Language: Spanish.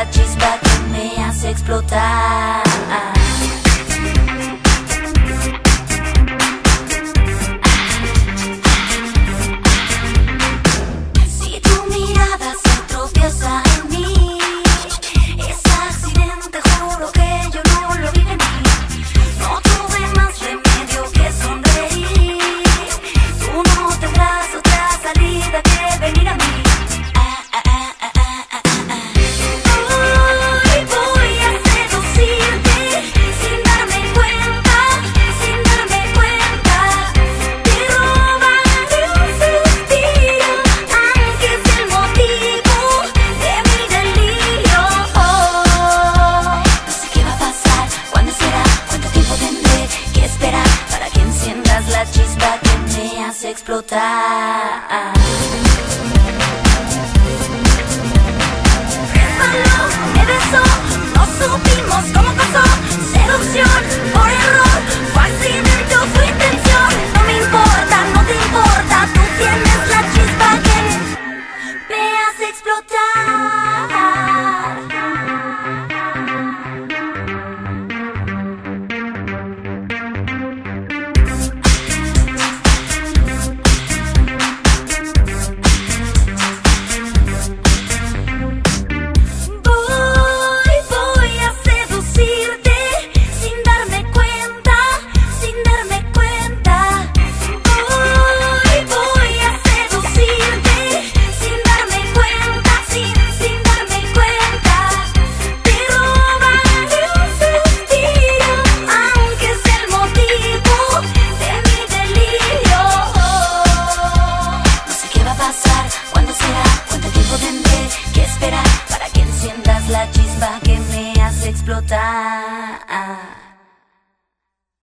that she's back to me and sexplotar explotar. Cuando me besó, no supimos cómo pasó. Seducción por error, fue accidente o fue intención. No me importa, no te importa, tú tienes la chispa que me hace explotar. la chispa que me hace explotar.